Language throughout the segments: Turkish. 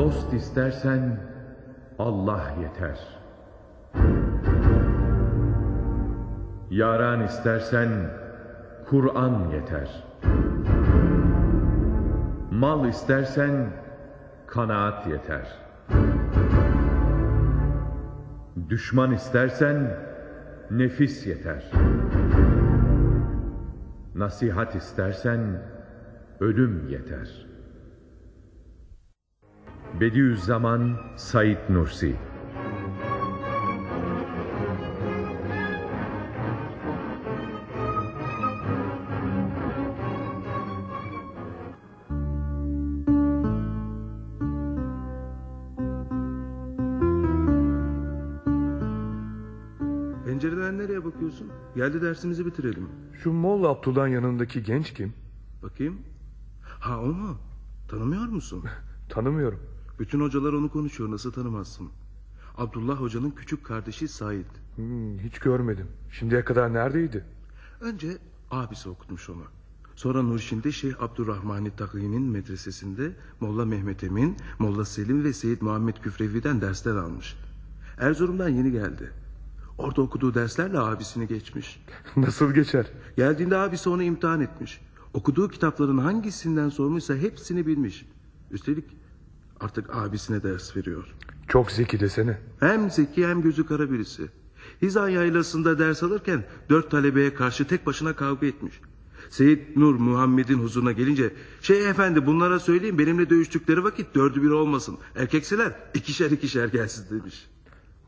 Dost istersen Allah yeter. Yaran istersen Kur'an yeter. Mal istersen kanaat yeter. Düşman istersen nefis yeter. Nasihat istersen ölüm yeter. Bediüzzaman Said Nursi Pencereden nereye bakıyorsun? Geldi dersimizi bitirelim. Şu Molla Abdullah'ın yanındaki genç kim? Bakayım. Ha o mu? Tanımıyor musun? Tanımıyorum. Bütün hocalar onu konuşuyor nasıl tanımazsın? Abdullah hocanın küçük kardeşi Said. Hmm, hiç görmedim. Şimdiye kadar neredeydi? Önce abisi okutmuş onu. Sonra Nurşin'de Şeyh Abdurrahmani Takvi'nin medresesinde Molla Mehmet Emin, Molla Selim ve Seyit Muhammed Küfrevi'den dersler almış. Erzurum'dan yeni geldi. Orada okuduğu derslerle abisini geçmiş. Nasıl geçer? Geldiğinde abisi onu imtihan etmiş. Okuduğu kitapların hangisinden sormuşsa hepsini bilmiş. Üstelik artık abisine ders veriyor. Çok zeki desene. Hem zeki hem gözü kara birisi. Hizan yaylasında ders alırken dört talebeye karşı tek başına kavga etmiş. Seyit Nur Muhammed'in huzuruna gelince şey efendi bunlara söyleyin benimle dövüştükleri vakit dördü bir olmasın. Erkekseler ikişer ikişer gelsin demiş.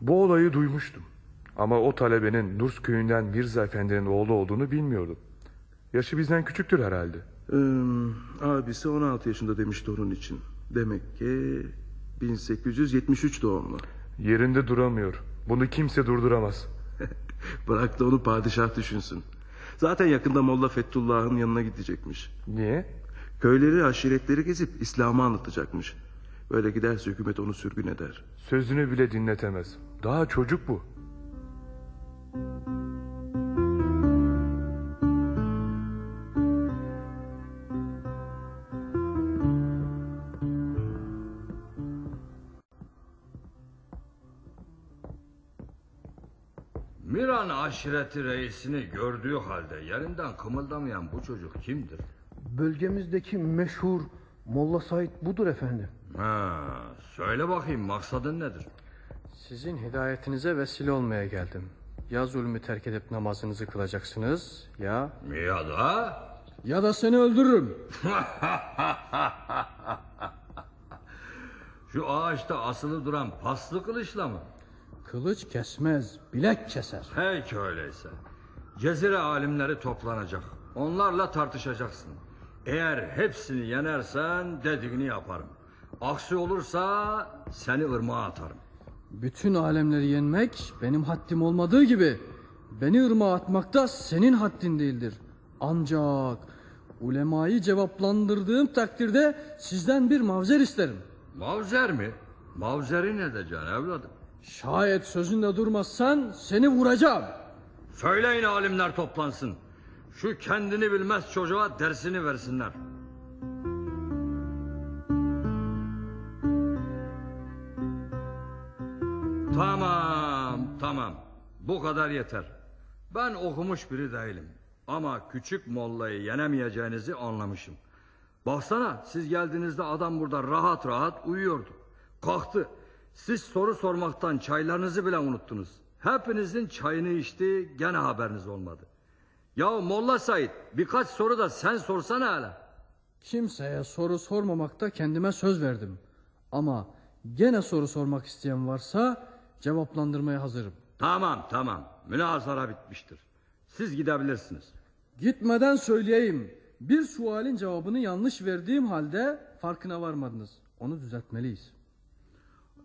Bu olayı duymuştum. Ama o talebenin Nurs köyünden Mirza Efendi'nin oğlu olduğunu bilmiyordum. Yaşı bizden küçüktür herhalde. Ee, abisi 16 yaşında demişti onun için. Demek ki 1873 doğumlu. Yerinde duramıyor. Bunu kimse durduramaz. Bırak da onu padişah düşünsün. Zaten yakında Molla Fethullah'ın yanına gidecekmiş. Niye? Köyleri, aşiretleri gezip İslam'ı anlatacakmış. Böyle giderse hükümet onu sürgün eder. Sözünü bile dinletemez. Daha çocuk bu. Miran aşireti reisini gördüğü halde yerinden kımıldamayan bu çocuk kimdir? Bölgemizdeki meşhur Molla Said budur efendim. Ha, söyle bakayım maksadın nedir? Sizin hidayetinize vesile olmaya geldim. Ya zulmü terk edip namazınızı kılacaksınız ya... Ya da? Ya da seni öldürürüm. Şu ağaçta asılı duran paslı kılıçla mı? Kılıç kesmez, bilek keser. Peki öyleyse. Cezire alimleri toplanacak. Onlarla tartışacaksın. Eğer hepsini yenersen dediğini yaparım. Aksi olursa seni ırmağa atarım. Bütün alemleri yenmek benim haddim olmadığı gibi... ...beni ırmağa atmak da senin haddin değildir. Ancak ulemayı cevaplandırdığım takdirde sizden bir mavzer isterim. Mavzer mi? Mavzeri ne edeceksin evladım? Şayet sözünde durmazsan seni vuracağım. Söyleyin alimler toplansın. Şu kendini bilmez çocuğa dersini versinler. Tamam, tamam. Bu kadar yeter. Ben okumuş biri değilim. Ama küçük mollayı yenemeyeceğinizi anlamışım. Baksana siz geldiğinizde adam burada rahat rahat uyuyordu. Kalktı. Siz soru sormaktan çaylarınızı bile unuttunuz. Hepinizin çayını içti gene haberiniz olmadı. Ya Molla Said birkaç soru da sen sorsana hele. Kimseye soru sormamakta kendime söz verdim. Ama gene soru sormak isteyen varsa cevaplandırmaya hazırım. Tamam tamam münazara bitmiştir. Siz gidebilirsiniz. Gitmeden söyleyeyim. Bir sualin cevabını yanlış verdiğim halde farkına varmadınız. Onu düzeltmeliyiz.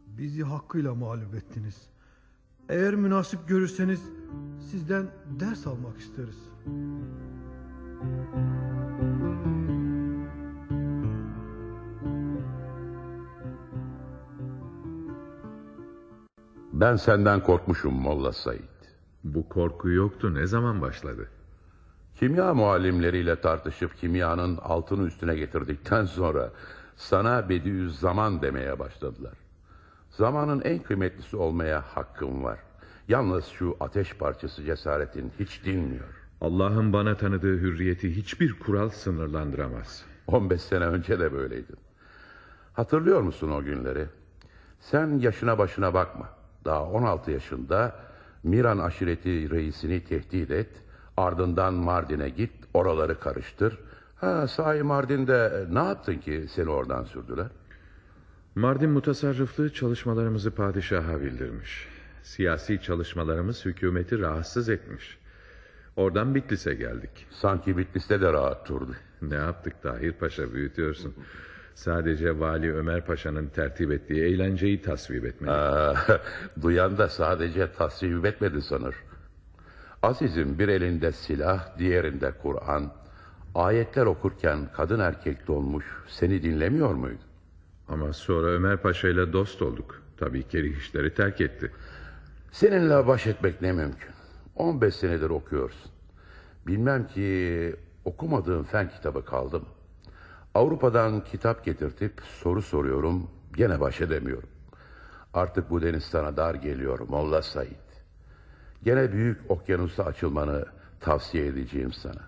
Bizi hakkıyla mağlup ettiniz. Eğer münasip görürseniz sizden ders almak isteriz. Ben senden korkmuşum Molla Said. Bu korku yoktu ne zaman başladı? Kimya muallimleriyle tartışıp kimyanın altını üstüne getirdikten sonra Sana Bediüzzaman demeye başladılar. Zamanın en kıymetlisi olmaya hakkım var. Yalnız şu ateş parçası cesaretin hiç dinmiyor. Allah'ın bana tanıdığı hürriyeti hiçbir kural sınırlandıramaz. 15 sene önce de böyleydin. Hatırlıyor musun o günleri? Sen yaşına başına bakma. Daha 16 yaşında Miran aşireti reisini tehdit et. Ardından Mardin'e git, oraları karıştır. Ha, sahi Mardin'de ne yaptın ki seni oradan sürdüler? Mardin mutasarrıflığı çalışmalarımızı padişaha bildirmiş. Siyasi çalışmalarımız hükümeti rahatsız etmiş. Oradan Bitlis'e geldik. Sanki Bitlis'te de rahat durdu. Ne yaptık Tahir Paşa büyütüyorsun. Sadece Vali Ömer Paşa'nın tertip ettiği eğlenceyi tasvip etmeli. Aa, duyan da sadece tasvip etmedi sanır. Azizim bir elinde silah, diğerinde Kur'an. Ayetler okurken kadın erkek dolmuş seni dinlemiyor muydu? Ama sonra Ömer Paşa ile dost olduk. Tabii kerih işleri terk etti. Seninle baş etmek ne mümkün. 15 senedir okuyorsun. Bilmem ki okumadığın fen kitabı kaldı mı? Avrupa'dan kitap getirtip soru soruyorum. Gene baş edemiyorum. Artık bu deniz sana dar geliyor Molla Said. Gene büyük okyanusa açılmanı tavsiye edeceğim sana.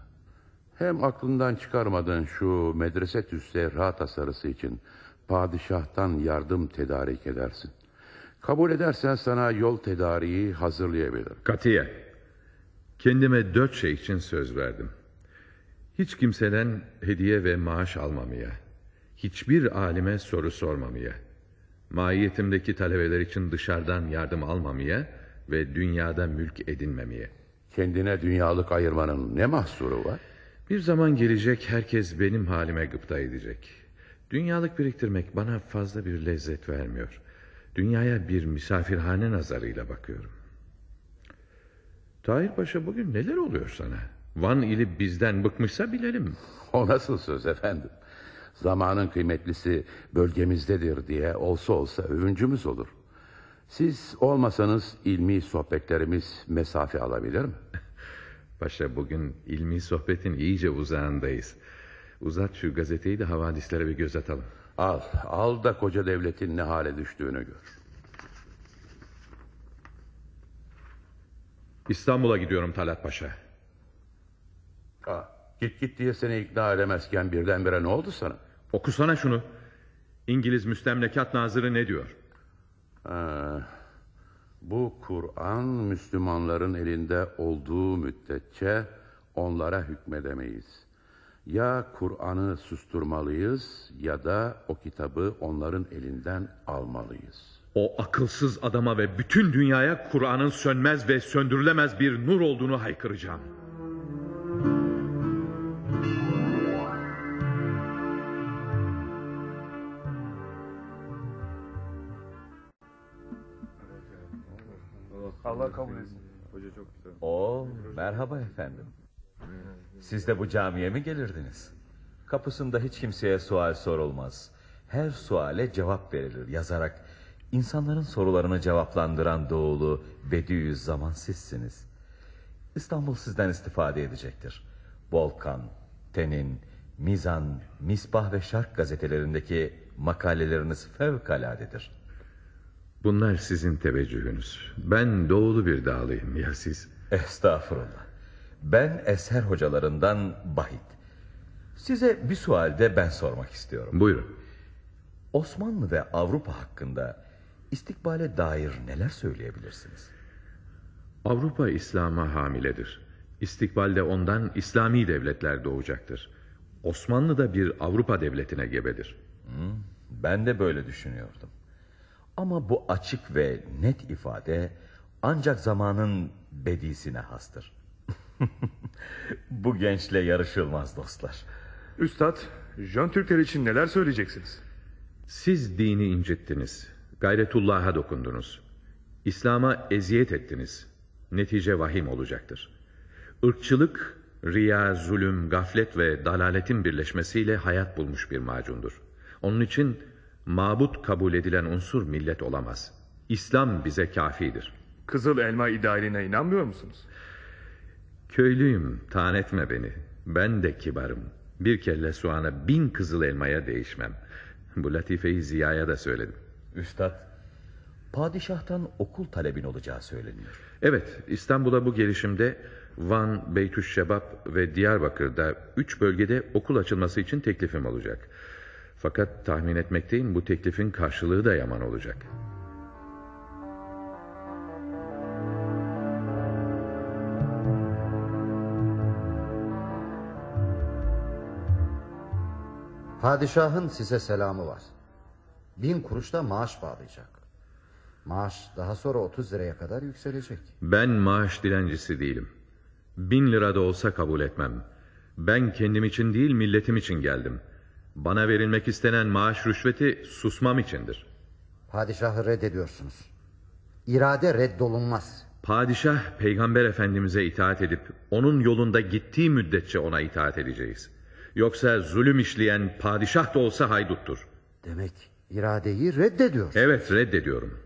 Hem aklından çıkarmadığın şu medrese tüsserra tasarısı için padişahtan yardım tedarik edersin. Kabul edersen sana yol tedariği hazırlayabilirim. Katiye. Kendime dört şey için söz verdim. Hiç kimseden hediye ve maaş almamaya. Hiçbir alime soru sormamaya. Mahiyetimdeki talebeler için dışarıdan yardım almamaya ve dünyada mülk edinmemeye. Kendine dünyalık ayırmanın ne mahsuru var? Bir zaman gelecek herkes benim halime gıpta edecek. Dünyalık biriktirmek bana fazla bir lezzet vermiyor. Dünyaya bir misafirhane nazarıyla bakıyorum. Tahir Paşa bugün neler oluyor sana? Van ili bizden bıkmışsa bilelim. O nasıl söz efendim? Zamanın kıymetlisi bölgemizdedir diye olsa olsa övüncümüz olur. Siz olmasanız ilmi sohbetlerimiz mesafe alabilir mi? Paşa bugün ilmi sohbetin iyice uzağındayız. Uzat şu gazeteyi de havadislere bir göz atalım. Al, al da koca devletin ne hale düştüğünü gör. İstanbul'a gidiyorum Talat Paşa. Aa, git git diye seni ikna edemezken birdenbire ne oldu sana? Okusana şunu. İngiliz müstemlekat nazırı ne diyor? Ha, bu Kur'an Müslümanların elinde olduğu müddetçe onlara hükmedemeyiz. Ya Kur'an'ı susturmalıyız ya da o kitabı onların elinden almalıyız. O akılsız adama ve bütün dünyaya Kur'an'ın sönmez ve söndürülemez bir nur olduğunu haykıracağım. Allah kabul etsin. Oo, merhaba efendim. Siz de bu camiye mi gelirdiniz? Kapısında hiç kimseye sual sorulmaz. Her suale cevap verilir yazarak. İnsanların sorularını cevaplandıran doğulu Bediüzzaman sizsiniz. İstanbul sizden istifade edecektir. Volkan, Tenin, Mizan, Misbah ve Şark gazetelerindeki makaleleriniz fevkaladedir. Bunlar sizin teveccühünüz. Ben doğulu bir dağlıyım ya siz. Estağfurullah. Ben eser hocalarından Bahit. Size bir sualde ben sormak istiyorum. Buyurun. Osmanlı ve Avrupa hakkında istikbale dair neler söyleyebilirsiniz? Avrupa İslam'a hamiledir. İstikbalde ondan İslami devletler doğacaktır. Osmanlı da bir Avrupa devletine gebedir. Ben de böyle düşünüyordum. Ama bu açık ve net ifade ancak zamanın bedisine hastır. bu gençle yarışılmaz dostlar. Üstad, Jön Türkler için neler söyleyeceksiniz? Siz dini incittiniz. Gayretullah'a dokundunuz. İslam'a eziyet ettiniz. Netice vahim olacaktır. Irkçılık, riya, zulüm, gaflet ve dalaletin birleşmesiyle hayat bulmuş bir macundur. Onun için mabut kabul edilen unsur millet olamaz. İslam bize kafidir. Kızıl elma idealine inanmıyor musunuz? Köylüyüm, taan etme beni. Ben de kibarım. Bir kelle soğana bin kızıl elmaya değişmem. Bu latifeyi Ziya'ya da söyledim. Üstad, padişahtan okul talebin olacağı söyleniyor. Evet, İstanbul'a bu gelişimde Van, Beytüşşebap ve Diyarbakır'da üç bölgede okul açılması için teklifim olacak. Fakat tahmin etmekteyim bu teklifin karşılığı da yaman olacak. Padişahın size selamı var. Bin kuruş da maaş bağlayacak. Maaş daha sonra 30 liraya kadar yükselecek. Ben maaş dilencisi değilim. Bin lira da olsa kabul etmem. Ben kendim için değil milletim için geldim. Bana verilmek istenen maaş rüşveti susmam içindir. Padişahı reddediyorsunuz. İrade reddolunmaz. Padişah peygamber efendimize itaat edip onun yolunda gittiği müddetçe ona itaat edeceğiz. Yoksa zulüm işleyen padişah da olsa hayduttur. Demek iradeyi reddediyor. Evet reddediyorum.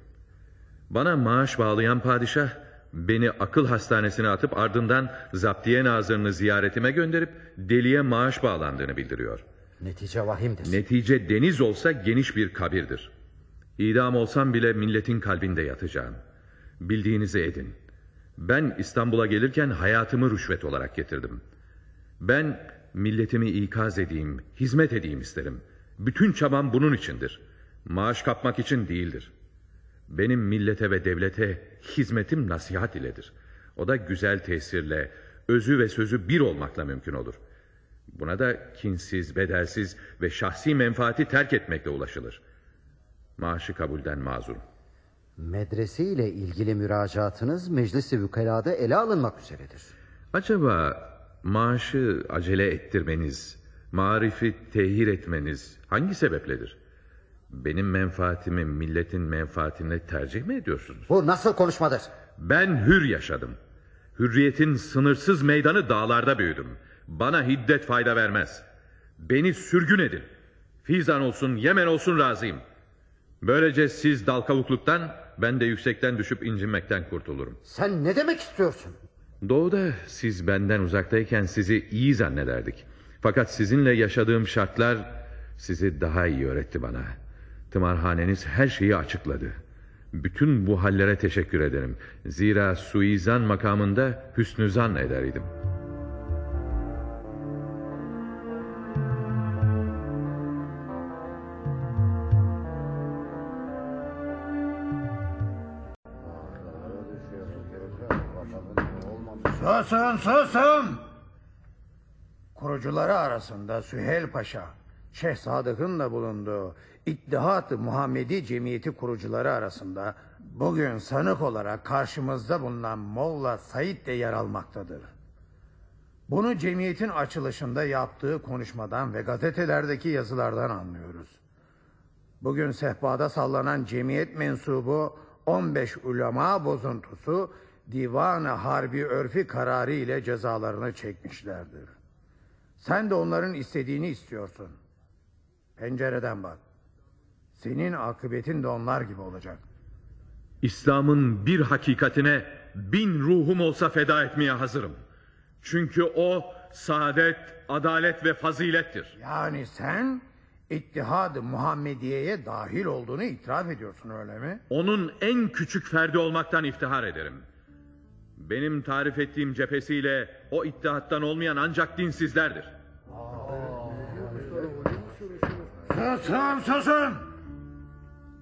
Bana maaş bağlayan padişah beni akıl hastanesine atıp ardından zaptiye nazırını ziyaretime gönderip deliye maaş bağlandığını bildiriyor. Netice vahimdir. Netice deniz olsa geniş bir kabirdir. İdam olsam bile milletin kalbinde yatacağım. Bildiğinizi edin. Ben İstanbul'a gelirken hayatımı rüşvet olarak getirdim. Ben milletimi ikaz edeyim, hizmet edeyim isterim. Bütün çabam bunun içindir. Maaş kapmak için değildir. Benim millete ve devlete hizmetim nasihat iledir. O da güzel tesirle, özü ve sözü bir olmakla mümkün olur. Buna da kinsiz, bedelsiz ve şahsi menfaati terk etmekle ulaşılır. Maaşı kabulden mazurum. Medrese ile ilgili müracaatınız meclisi vükelada ele alınmak üzeredir. Acaba maaşı acele ettirmeniz, marifi tehir etmeniz hangi sebepledir? Benim menfaatimi milletin menfaatine tercih mi ediyorsunuz? Bu nasıl konuşmadır? Ben hür yaşadım. Hürriyetin sınırsız meydanı dağlarda büyüdüm. Bana hiddet fayda vermez. Beni sürgün edin. Fizan olsun, Yemen olsun razıyım. Böylece siz dal kavukluktan, ben de yüksekten düşüp incinmekten kurtulurum. Sen ne demek istiyorsun? Doğuda siz benden uzaktayken sizi iyi zannederdik. Fakat sizinle yaşadığım şartlar sizi daha iyi öğretti bana. Tımarhaneniz her şeyi açıkladı. Bütün bu hallere teşekkür ederim. Zira suizan makamında hüsnü zan eder Susun susun. Kurucuları arasında Süheyl Paşa, Şeyh Sadık'ın da bulunduğu İttihat-ı Muhammedi Cemiyeti kurucuları arasında bugün sanık olarak karşımızda bulunan Molla Said de yer almaktadır. Bunu cemiyetin açılışında yaptığı konuşmadan ve gazetelerdeki yazılardan anlıyoruz. Bugün sehpada sallanan cemiyet mensubu 15 ulema bozuntusu divan-ı harbi örfi kararı ile cezalarını çekmişlerdir. Sen de onların istediğini istiyorsun. Pencereden bak. Senin akıbetin de onlar gibi olacak. İslam'ın bir hakikatine bin ruhum olsa feda etmeye hazırım. Çünkü o saadet, adalet ve fazilettir. Yani sen İttihad-ı Muhammediye'ye dahil olduğunu itiraf ediyorsun öyle mi? Onun en küçük ferdi olmaktan iftihar ederim. Benim tarif ettiğim cephesiyle o ittihattan olmayan ancak dinsizlerdir. Susun susun!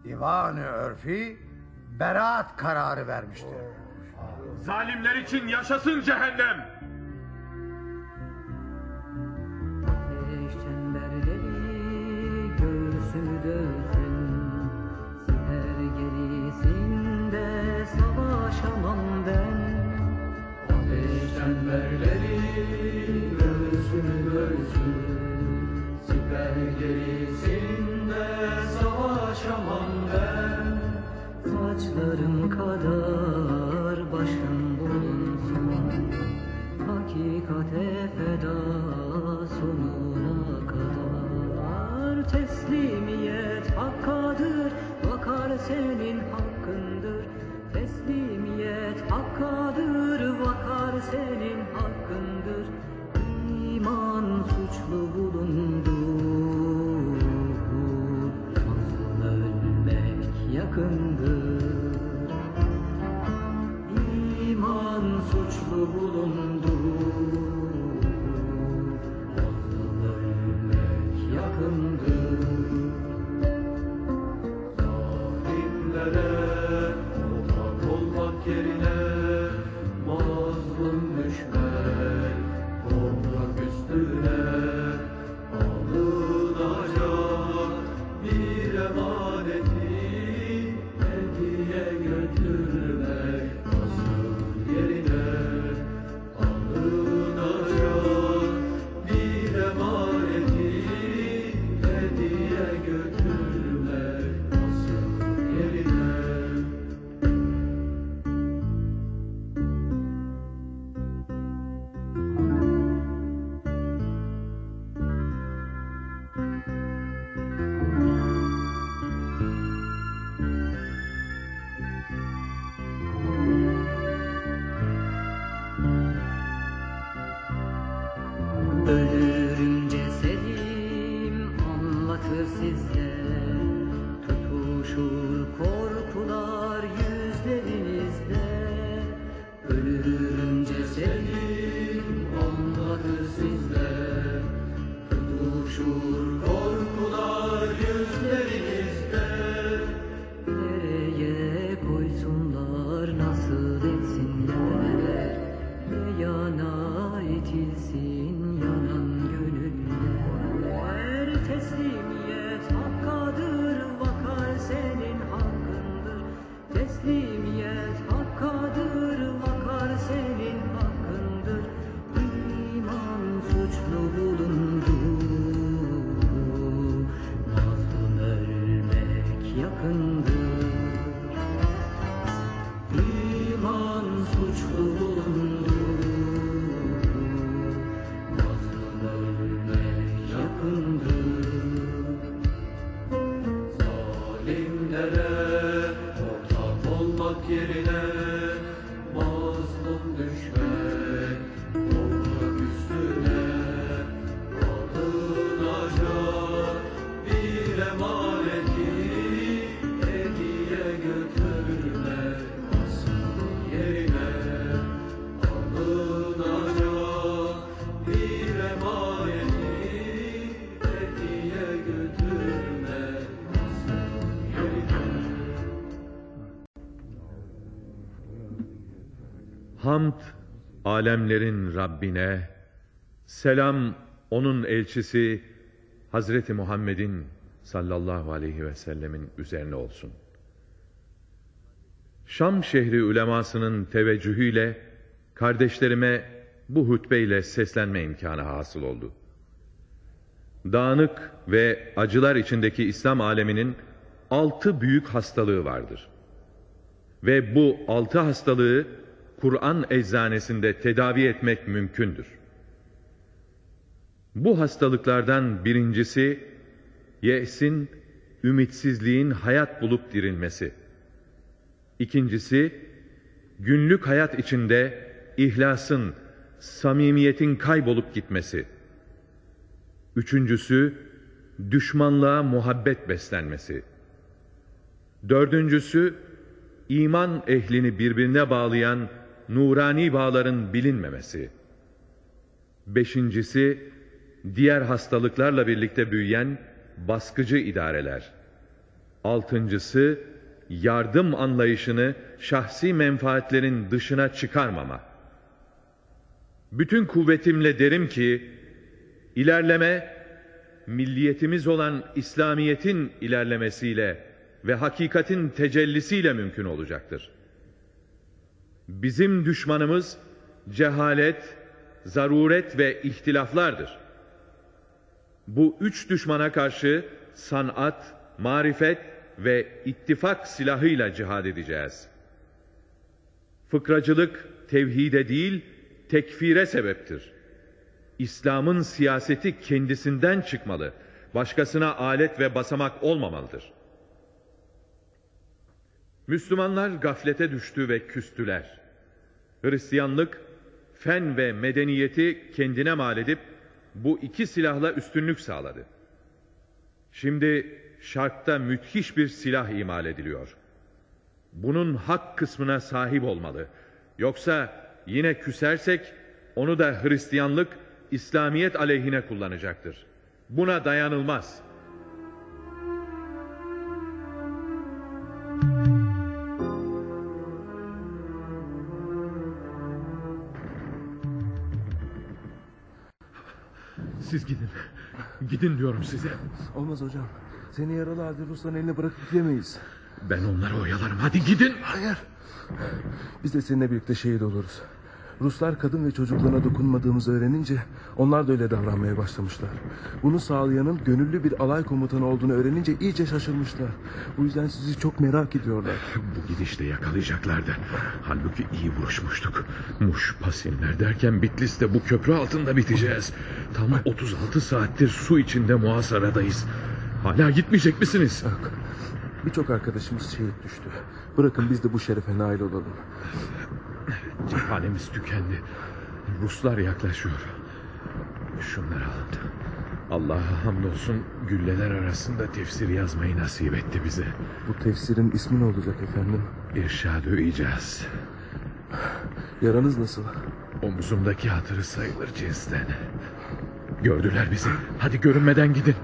Divan-ı Örfi beraat kararı vermiştir. Zalimler için yaşasın cehennem! Göğsü savaşamam Ateş çemberleri göğsü dövsün Siper gerisinde savaşamam ben. Saçlarım kadar başım bulunsun Hakikate feda sonuna kadar. Teslimiyet hakkadır Vakar senin hakkındır. Teslimiyet hakkadır Vakar senin alemlerin Rabbine, selam onun elçisi Hazreti Muhammed'in sallallahu aleyhi ve sellemin üzerine olsun. Şam şehri ulemasının teveccühüyle kardeşlerime bu hutbeyle seslenme imkanı hasıl oldu. Dağınık ve acılar içindeki İslam aleminin altı büyük hastalığı vardır. Ve bu altı hastalığı Kur'an eczanesinde tedavi etmek mümkündür. Bu hastalıklardan birincisi, yesin, ümitsizliğin hayat bulup dirilmesi. İkincisi, günlük hayat içinde ihlasın, samimiyetin kaybolup gitmesi. Üçüncüsü, düşmanlığa muhabbet beslenmesi. Dördüncüsü, iman ehlini birbirine bağlayan nurani bağların bilinmemesi. Beşincisi, diğer hastalıklarla birlikte büyüyen baskıcı idareler. Altıncısı, yardım anlayışını şahsi menfaatlerin dışına çıkarmama. Bütün kuvvetimle derim ki, ilerleme, milliyetimiz olan İslamiyet'in ilerlemesiyle ve hakikatin tecellisiyle mümkün olacaktır. Bizim düşmanımız cehalet, zaruret ve ihtilaflardır. Bu üç düşmana karşı sanat, marifet ve ittifak silahıyla cihad edeceğiz. Fıkracılık tevhide değil, tekfire sebeptir. İslam'ın siyaseti kendisinden çıkmalı, başkasına alet ve basamak olmamalıdır. Müslümanlar gaflete düştü ve küstüler. Hristiyanlık, fen ve medeniyeti kendine mal edip bu iki silahla üstünlük sağladı. Şimdi şarkta müthiş bir silah imal ediliyor. Bunun hak kısmına sahip olmalı. Yoksa yine küsersek onu da Hristiyanlık, İslamiyet aleyhine kullanacaktır. Buna dayanılmaz. Siz gidin. Gidin diyorum size. Olmaz hocam. Seni yaralı halde Rusların eline bırakıp gidemeyiz. Ben onları oyalarım. Hadi gidin. Hayır. Biz de seninle birlikte şehit oluruz. Ruslar kadın ve çocuklarına dokunmadığımızı öğrenince onlar da öyle davranmaya başlamışlar. Bunu sağlayanın gönüllü bir alay komutanı olduğunu öğrenince iyice şaşırmışlar. Bu yüzden sizi çok merak ediyorlar. Bu gidişle yakalayacaklardı. Halbuki iyi vuruşmuştuk. Muş, Pasinler derken Bitlis'te bu köprü altında biteceğiz. Tam 36 saattir su içinde muhasaradayız. Hala gitmeyecek misiniz? Yok. Birçok arkadaşımız şehit düştü. Bırakın biz de bu şerefe nail olalım. Cephanemiz tükendi. Ruslar yaklaşıyor. Şunları alın. Allah'a hamdolsun gülleler arasında tefsir yazmayı nasip etti bize. Bu tefsirin ismi ne olacak efendim? İrşad-ı İcaz. Yaranız nasıl? Omzumdaki hatırı sayılır cinsten. Gördüler bizi. Hadi görünmeden gidin.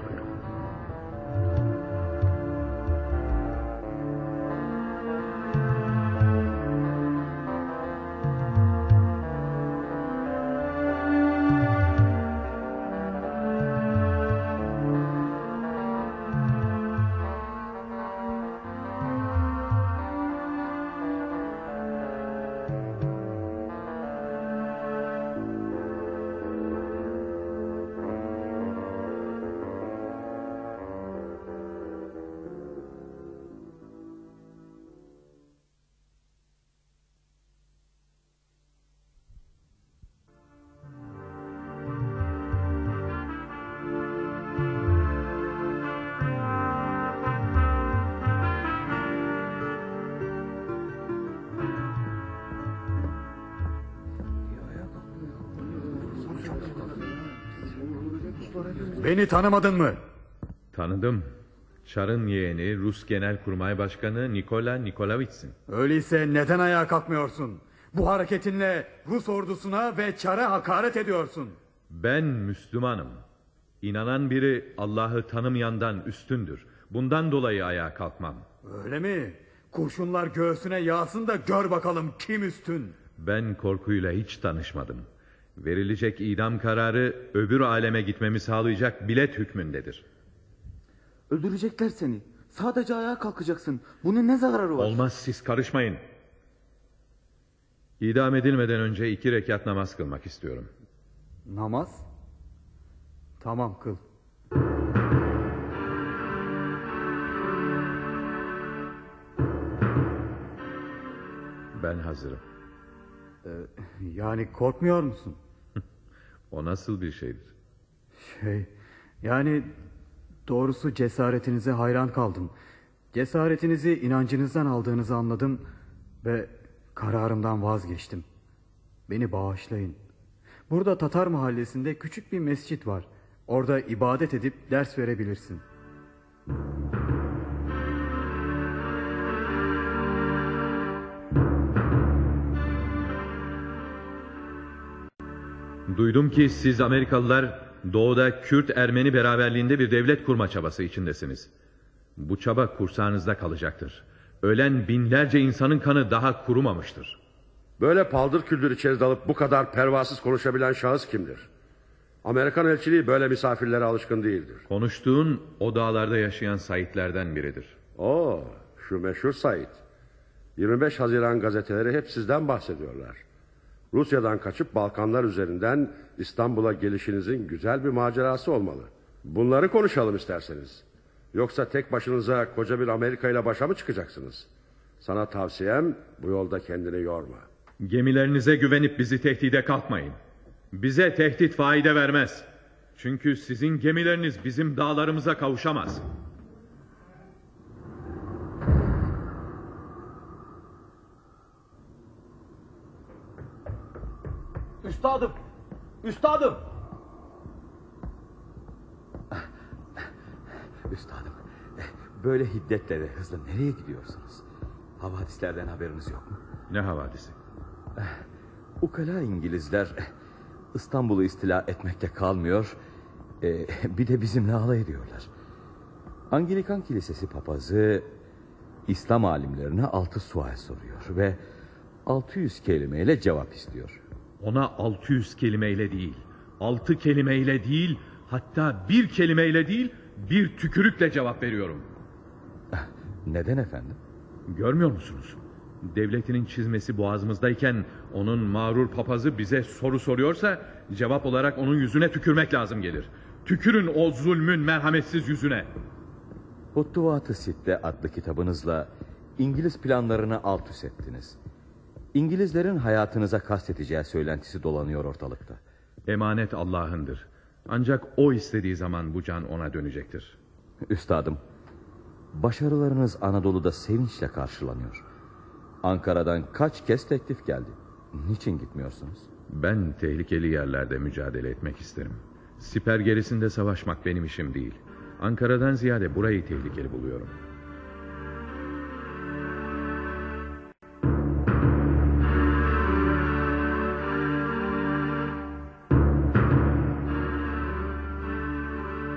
Beni tanımadın mı? Tanıdım. Çar'ın yeğeni Rus Genelkurmay Başkanı Nikola Nikolavich'sin. Öyleyse neden ayağa kalkmıyorsun? Bu hareketinle Rus ordusuna ve Çar'a hakaret ediyorsun. Ben Müslümanım. İnanan biri Allah'ı tanımayandan üstündür. Bundan dolayı ayağa kalkmam. Öyle mi? Kurşunlar göğsüne yağsın da gör bakalım kim üstün. Ben korkuyla hiç tanışmadım. Verilecek idam kararı öbür aleme gitmemi sağlayacak bilet hükmündedir. Öldürecekler seni. Sadece ayağa kalkacaksın. Bunun ne zararı var? Olmaz siz karışmayın. İdam edilmeden önce iki rekat namaz kılmak istiyorum. Namaz? Tamam kıl. Ben hazırım. Ee, yani korkmuyor musun? O nasıl bir şeydir? Şey, yani doğrusu cesaretinize hayran kaldım. Cesaretinizi inancınızdan aldığınızı anladım ve kararımdan vazgeçtim. Beni bağışlayın. Burada Tatar mahallesinde küçük bir mescit var. Orada ibadet edip ders verebilirsin. Duydum ki siz Amerikalılar doğuda Kürt-Ermeni beraberliğinde bir devlet kurma çabası içindesiniz. Bu çaba kursağınızda kalacaktır. Ölen binlerce insanın kanı daha kurumamıştır. Böyle paldır küldür içeri dalıp bu kadar pervasız konuşabilen şahıs kimdir? Amerikan elçiliği böyle misafirlere alışkın değildir. Konuştuğun o dağlarda yaşayan Saitlerden biridir. Oo, şu meşhur Said. 25 Haziran gazeteleri hep sizden bahsediyorlar. Rusya'dan kaçıp Balkanlar üzerinden İstanbul'a gelişinizin güzel bir macerası olmalı. Bunları konuşalım isterseniz. Yoksa tek başınıza koca bir Amerika ile başa mı çıkacaksınız? Sana tavsiyem bu yolda kendini yorma. Gemilerinize güvenip bizi tehdide kalkmayın. Bize tehdit faide vermez. Çünkü sizin gemileriniz bizim dağlarımıza kavuşamaz. Üstadım! Üstadım! Üstadım böyle hiddetle ve hızla nereye gidiyorsunuz? Havadislerden haberiniz yok mu? Ne havadisi? Ukala İngilizler İstanbul'u istila etmekte kalmıyor. e, bir de bizimle alay ediyorlar. Anglikan Kilisesi papazı İslam alimlerine altı sual soruyor ve 600 kelimeyle cevap istiyor. Ona 600 kelimeyle değil, 6 kelimeyle değil, hatta bir kelimeyle değil, bir tükürükle cevap veriyorum. Neden efendim? Görmüyor musunuz? Devletinin çizmesi boğazımızdayken onun mağrur papazı bize soru soruyorsa cevap olarak onun yüzüne tükürmek lazım gelir. Tükürün o zulmün merhametsiz yüzüne. Huttuvat-ı Sitte adlı kitabınızla İngiliz planlarını alt üst ettiniz. İngilizlerin hayatınıza kastedeceği söylentisi dolanıyor ortalıkta. Emanet Allah'ındır. Ancak o istediği zaman bu can ona dönecektir. Üstadım, başarılarınız Anadolu'da sevinçle karşılanıyor. Ankara'dan kaç kez teklif geldi. Niçin gitmiyorsunuz? Ben tehlikeli yerlerde mücadele etmek isterim. Siper gerisinde savaşmak benim işim değil. Ankara'dan ziyade burayı tehlikeli buluyorum.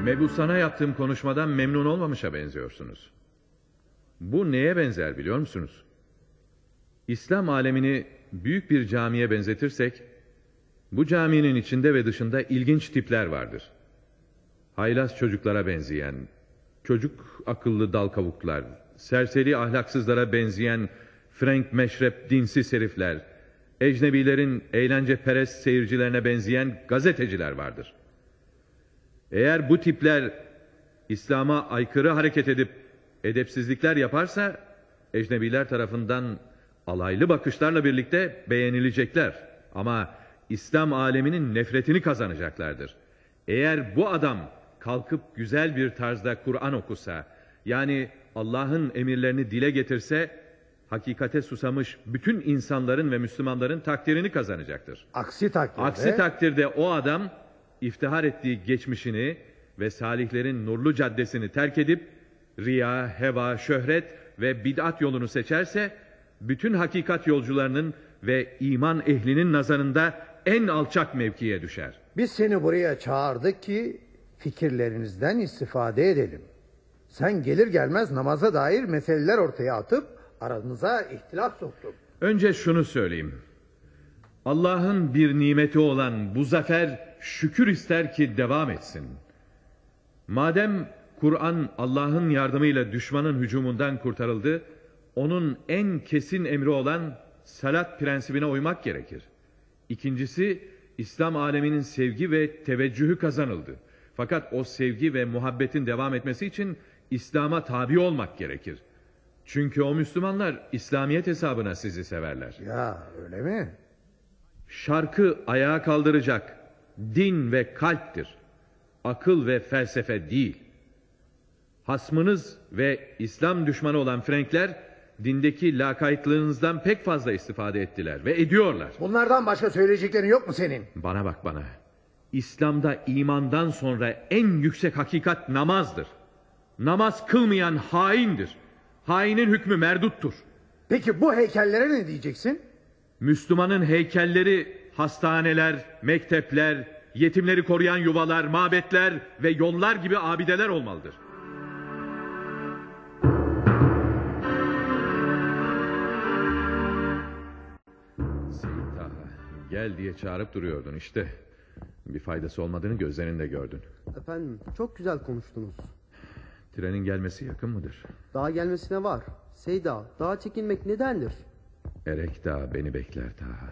Mebusan'a yaptığım konuşmadan memnun olmamışa benziyorsunuz. Bu neye benzer biliyor musunuz? İslam alemini büyük bir camiye benzetirsek, bu caminin içinde ve dışında ilginç tipler vardır. Haylaz çocuklara benzeyen, çocuk akıllı dal kavuklar, serseri ahlaksızlara benzeyen Frank meşrep dinsiz herifler, ecnebilerin eğlence perest seyircilerine benzeyen gazeteciler vardır. Eğer bu tipler İslam'a aykırı hareket edip edepsizlikler yaparsa ecnebiler tarafından alaylı bakışlarla birlikte beğenilecekler. Ama İslam aleminin nefretini kazanacaklardır. Eğer bu adam kalkıp güzel bir tarzda Kur'an okusa, yani Allah'ın emirlerini dile getirse, hakikate susamış bütün insanların ve Müslümanların takdirini kazanacaktır. Aksi takdirde... Aksi takdirde o adam iftihar ettiği geçmişini ve salihlerin nurlu caddesini terk edip riya, heva, şöhret ve bid'at yolunu seçerse bütün hakikat yolcularının ve iman ehlinin nazarında en alçak mevkiye düşer. Biz seni buraya çağırdık ki fikirlerinizden istifade edelim. Sen gelir gelmez namaza dair meseleler ortaya atıp aranıza ihtilaf soktun. Önce şunu söyleyeyim. Allah'ın bir nimeti olan bu zafer şükür ister ki devam etsin. Madem Kur'an Allah'ın yardımıyla düşmanın hücumundan kurtarıldı, onun en kesin emri olan salat prensibine uymak gerekir. İkincisi, İslam aleminin sevgi ve teveccühü kazanıldı. Fakat o sevgi ve muhabbetin devam etmesi için İslam'a tabi olmak gerekir. Çünkü o Müslümanlar İslamiyet hesabına sizi severler. Ya öyle mi? Şarkı ayağa kaldıracak din ve kalptir. Akıl ve felsefe değil. Hasmınız ve İslam düşmanı olan Frankler dindeki lakaytlığınızdan pek fazla istifade ettiler ve ediyorlar. Bunlardan başka söyleyeceklerin yok mu senin? Bana bak bana. İslam'da imandan sonra en yüksek hakikat namazdır. Namaz kılmayan haindir. Hainin hükmü merduttur. Peki bu heykellere ne diyeceksin? Müslümanın heykelleri hastaneler, mektepler, yetimleri koruyan yuvalar, mabetler ve yollar gibi abideler olmalıdır. Seyit Taha, gel diye çağırıp duruyordun işte. Bir faydası olmadığını gözlerinde gördün. Efendim çok güzel konuştunuz. Trenin gelmesi yakın mıdır? Daha gelmesine var. Seyda daha çekilmek nedendir? Erek Dağı beni bekler Taha.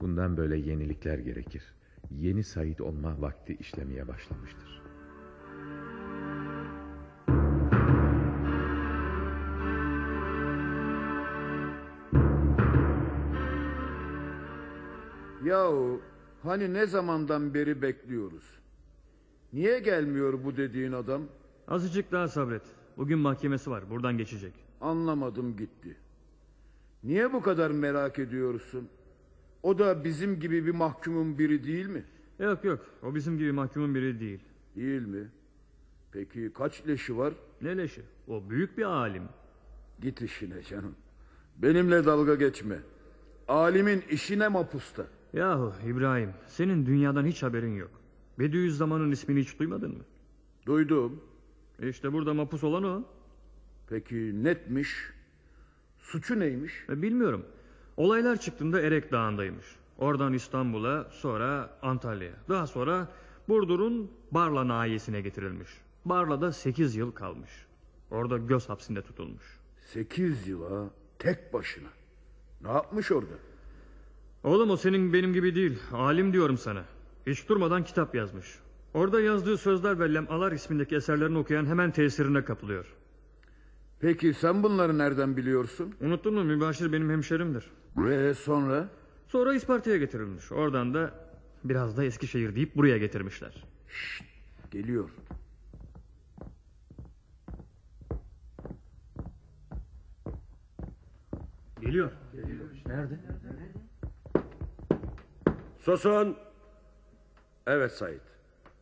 Bundan böyle yenilikler gerekir. Yeni Said olma vakti işlemeye başlamıştır. Yahu hani ne zamandan beri bekliyoruz? Niye gelmiyor bu dediğin adam? Azıcık daha sabret. Bugün mahkemesi var. Buradan geçecek. Anlamadım gitti. Niye bu kadar merak ediyorsun? O da bizim gibi bir mahkumun biri değil mi? Yok yok. O bizim gibi mahkumun biri değil. Değil mi? Peki kaç leşi var? Ne leşi? O büyük bir alim. Git işine canım. Benimle dalga geçme. Alimin işine mapusta. Yahu İbrahim senin dünyadan hiç haberin yok. Bediüzzaman'ın ismini hiç duymadın mı? Duydum. E işte burada mapus olan o. Peki netmiş. Suçu neymiş? E bilmiyorum. Olaylar çıktığında Erek Dağı'ndaymış. Oradan İstanbul'a sonra Antalya'ya. Daha sonra Burdur'un Barla nahiyesine getirilmiş. Barla'da 8 yıl kalmış. Orada göz hapsinde tutulmuş. Sekiz yıla tek başına. Ne yapmış orada? Oğlum o senin benim gibi değil. Alim diyorum sana. Hiç durmadan kitap yazmış. Orada yazdığı sözler ve lemalar ismindeki eserlerini okuyan hemen tesirine kapılıyor. Peki sen bunları nereden biliyorsun? Unuttun mu mübaşir benim hemşerimdir. Ve sonra? Sonra İsparta'ya getirilmiş. Oradan da biraz da Eskişehir deyip buraya getirmişler. Geliyor. Geliyor. Nerede? Susun. Evet Said.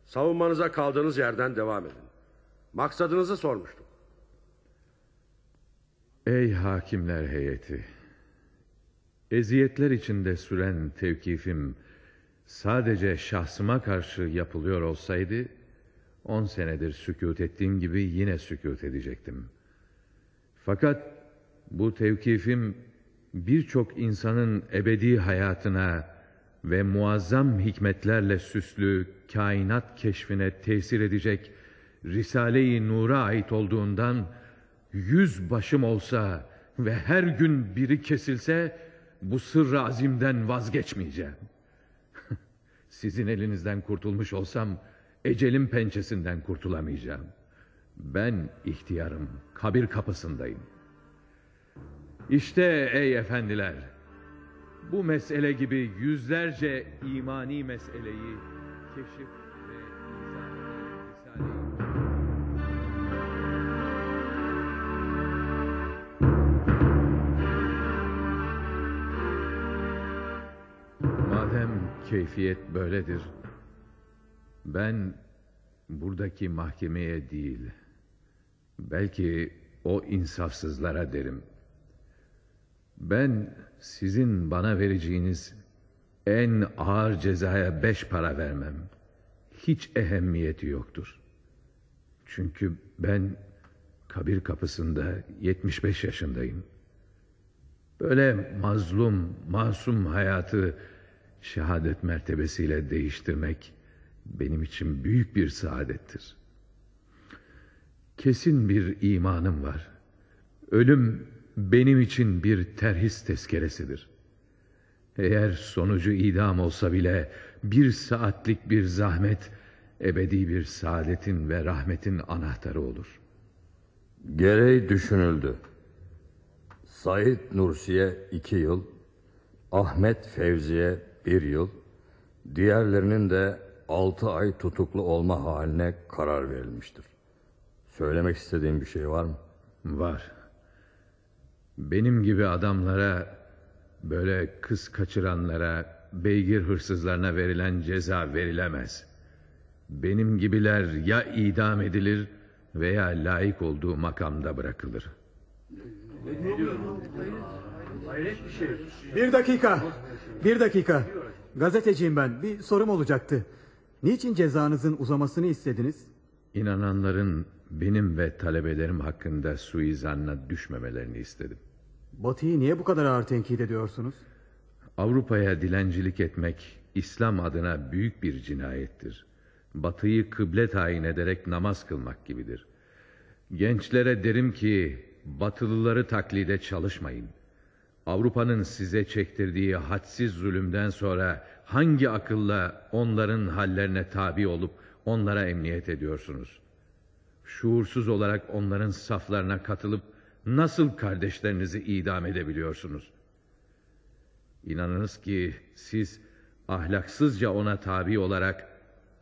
Savunmanıza kaldığınız yerden devam edin. Maksadınızı sormuştuk. Ey hakimler heyeti! Eziyetler içinde süren tevkifim sadece şahsıma karşı yapılıyor olsaydı on senedir sükut ettiğim gibi yine sükut edecektim. Fakat bu tevkifim birçok insanın ebedi hayatına ve muazzam hikmetlerle süslü kainat keşfine tesir edecek Risale-i Nur'a ait olduğundan yüz başım olsa ve her gün biri kesilse bu sırrı azimden vazgeçmeyeceğim. Sizin elinizden kurtulmuş olsam ecelin pençesinden kurtulamayacağım. Ben ihtiyarım, kabir kapısındayım. İşte ey efendiler, bu mesele gibi yüzlerce imani meseleyi keşif keyfiyet böyledir, ben buradaki mahkemeye değil, belki o insafsızlara derim. Ben sizin bana vereceğiniz en ağır cezaya beş para vermem. Hiç ehemmiyeti yoktur. Çünkü ben kabir kapısında 75 yaşındayım. Böyle mazlum, masum hayatı şehadet mertebesiyle değiştirmek benim için büyük bir saadettir. Kesin bir imanım var. Ölüm benim için bir terhis tezkeresidir. Eğer sonucu idam olsa bile bir saatlik bir zahmet ebedi bir saadetin ve rahmetin anahtarı olur. Gereği düşünüldü. Said Nursi'ye iki yıl, Ahmet Fevzi'ye bir yıl, diğerlerinin de altı ay tutuklu olma haline karar verilmiştir. Söylemek istediğin bir şey var mı? Var. Benim gibi adamlara, böyle kız kaçıranlara, beygir hırsızlarına verilen ceza verilemez. Benim gibiler ya idam edilir veya layık olduğu makamda bırakılır. Bir dakika. Bir dakika. Gazeteciyim ben. Bir sorum olacaktı. Niçin cezanızın uzamasını istediniz? İnananların benim ve talebelerim hakkında suizanla düşmemelerini istedim. Batı'yı niye bu kadar ağır tenkit ediyorsunuz? Avrupa'ya dilencilik etmek İslam adına büyük bir cinayettir. Batıyı kıble tayin ederek namaz kılmak gibidir. Gençlere derim ki batılıları taklide çalışmayın. Avrupa'nın size çektirdiği hadsiz zulümden sonra hangi akılla onların hallerine tabi olup onlara emniyet ediyorsunuz? Şuursuz olarak onların saflarına katılıp nasıl kardeşlerinizi idam edebiliyorsunuz? İnanınız ki siz ahlaksızca ona tabi olarak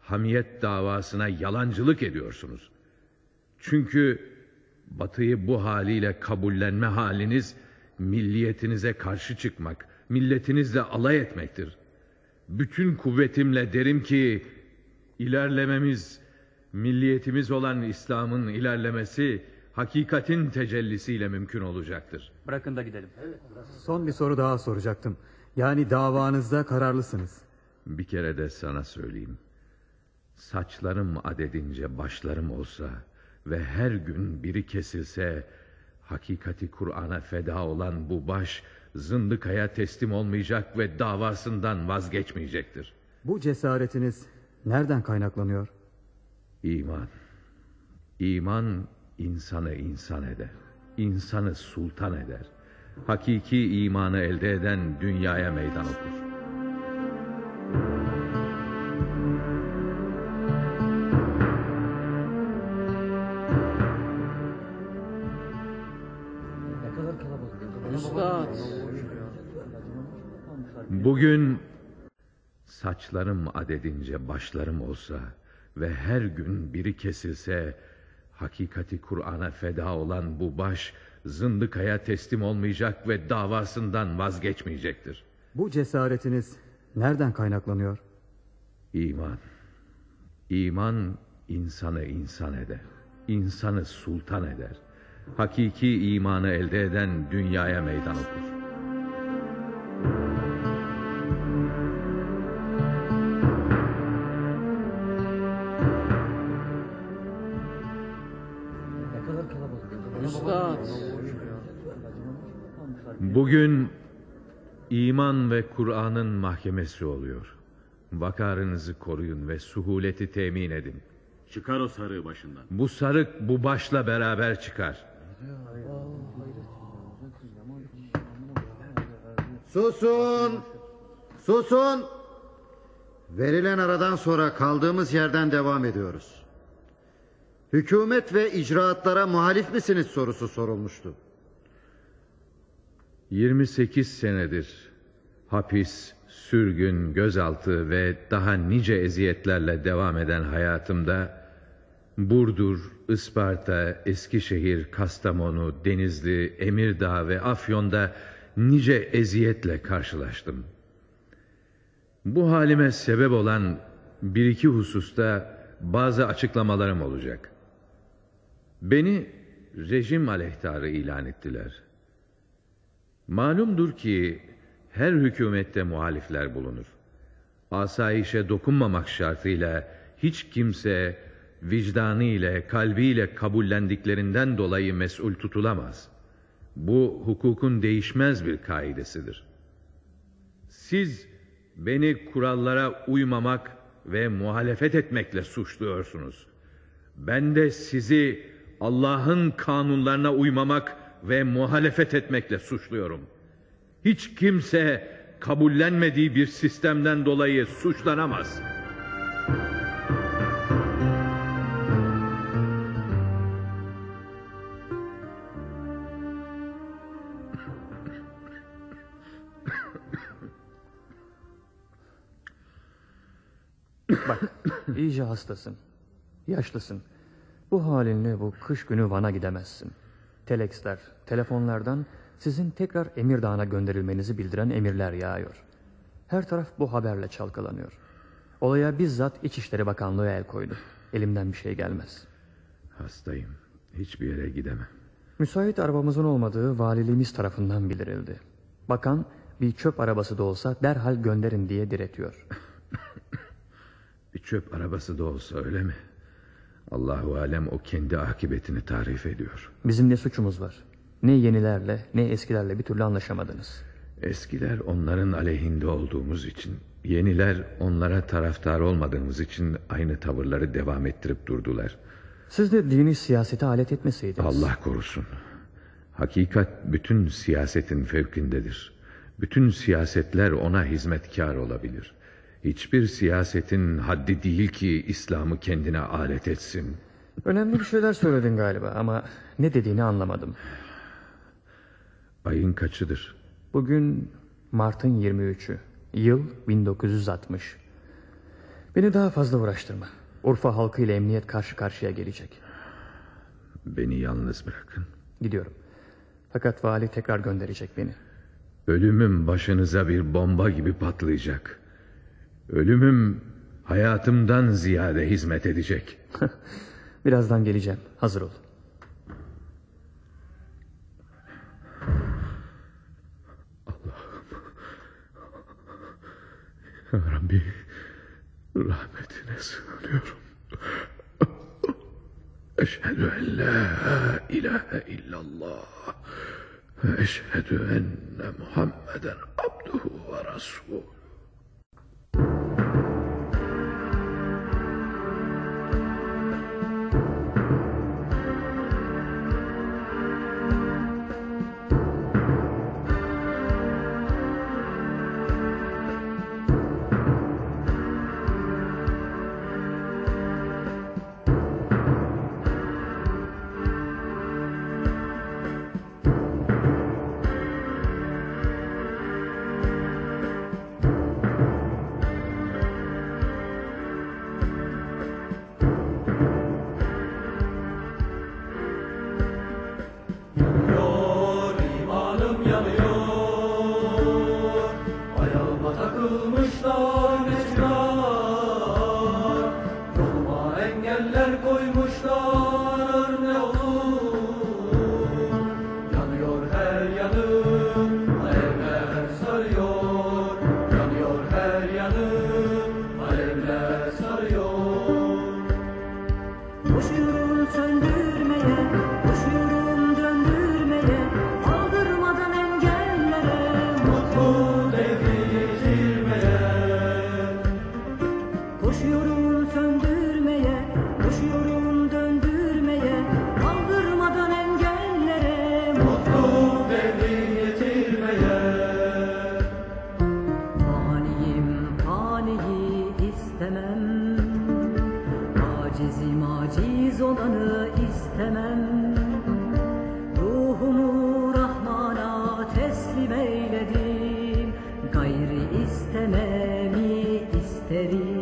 hamiyet davasına yalancılık ediyorsunuz. Çünkü batıyı bu haliyle kabullenme haliniz milliyetinize karşı çıkmak, milletinizle alay etmektir. Bütün kuvvetimle derim ki ilerlememiz, milliyetimiz olan İslam'ın ilerlemesi hakikatin tecellisiyle mümkün olacaktır. Bırakın da gidelim. Son bir soru daha soracaktım. Yani davanızda kararlısınız. Bir kere de sana söyleyeyim. Saçlarım adedince başlarım olsa ve her gün biri kesilse hakikati Kur'an'a feda olan bu baş zındıkaya teslim olmayacak ve davasından vazgeçmeyecektir. Bu cesaretiniz nereden kaynaklanıyor? İman. İman insanı insan eder. İnsanı sultan eder. Hakiki imanı elde eden dünyaya meydan okur. Bugün saçlarım adedince başlarım olsa ve her gün biri kesilse hakikati Kur'an'a feda olan bu baş zındıkaya teslim olmayacak ve davasından vazgeçmeyecektir. Bu cesaretiniz nereden kaynaklanıyor? İman. İman insanı insan eder. İnsanı sultan eder. Hakiki imanı elde eden dünyaya meydan okur. Bugün iman ve Kur'an'ın mahkemesi oluyor. Vakarınızı koruyun ve suhuleti temin edin. Çıkar o sarığı başından. Bu sarık bu başla beraber çıkar. Susun! Susun! Verilen aradan sonra kaldığımız yerden devam ediyoruz. Hükümet ve icraatlara muhalif misiniz sorusu sorulmuştu. 28 senedir hapis, sürgün, gözaltı ve daha nice eziyetlerle devam eden hayatımda Burdur, Isparta, Eskişehir, Kastamonu, Denizli, Emirdağ ve Afyon'da nice eziyetle karşılaştım. Bu halime sebep olan bir iki hususta bazı açıklamalarım olacak. Beni rejim aleyhtarı ilan ettiler. Malumdur ki her hükümette muhalifler bulunur. Asayişe dokunmamak şartıyla hiç kimse vicdanı ile kalbiyle kabullendiklerinden dolayı mesul tutulamaz. Bu hukukun değişmez bir kaidesidir. Siz beni kurallara uymamak ve muhalefet etmekle suçluyorsunuz. Ben de sizi Allah'ın kanunlarına uymamak ve muhalefet etmekle suçluyorum. Hiç kimse kabullenmediği bir sistemden dolayı suçlanamaz. Bak iyice hastasın. Yaşlısın. Bu halinle bu kış günü Van'a gidemezsin. Telexler, telefonlardan sizin tekrar Emirdağ'a gönderilmenizi bildiren emirler yağıyor. Her taraf bu haberle çalkalanıyor. Olaya bizzat İçişleri Bakanlığı el koydu. Elimden bir şey gelmez. Hastayım. Hiçbir yere gidemem. Müsait arabamızın olmadığı valiliğimiz tarafından bildirildi. Bakan bir çöp arabası da olsa derhal gönderin diye diretiyor. Bir çöp arabası da olsa öyle mi? Allahu alem o kendi akıbetini tarif ediyor. Bizim ne suçumuz var? Ne yenilerle ne eskilerle bir türlü anlaşamadınız. Eskiler onların aleyhinde olduğumuz için, yeniler onlara taraftar olmadığımız için aynı tavırları devam ettirip durdular. Siz de dini siyasete alet etmeseydiniz. Allah korusun. Hakikat bütün siyasetin fevkindedir. Bütün siyasetler ona hizmetkar olabilir. Hiçbir siyasetin haddi değil ki İslam'ı kendine alet etsin. Önemli bir şeyler söyledin galiba ama ne dediğini anlamadım. Ayın kaçıdır? Bugün Mart'ın 23'ü. Yıl 1960. Beni daha fazla uğraştırma. Urfa halkı ile emniyet karşı karşıya gelecek. Beni yalnız bırakın. Gidiyorum. Fakat vali tekrar gönderecek beni. Ölümüm başınıza bir bomba gibi patlayacak. Ölümüm hayatımdan ziyade hizmet edecek. Birazdan geleceğim. Hazır ol. Allah'ım. Ya Rabbi rahmetine sığınıyorum. Eşhedü en la ilahe illallah. Ve eşhedü enne Muhammeden abduhu ve resulü. Thank you. Acizi maciz olanı istemem. Ruhumu Rahman'a teslim eyledim. Gayri istememi isterim.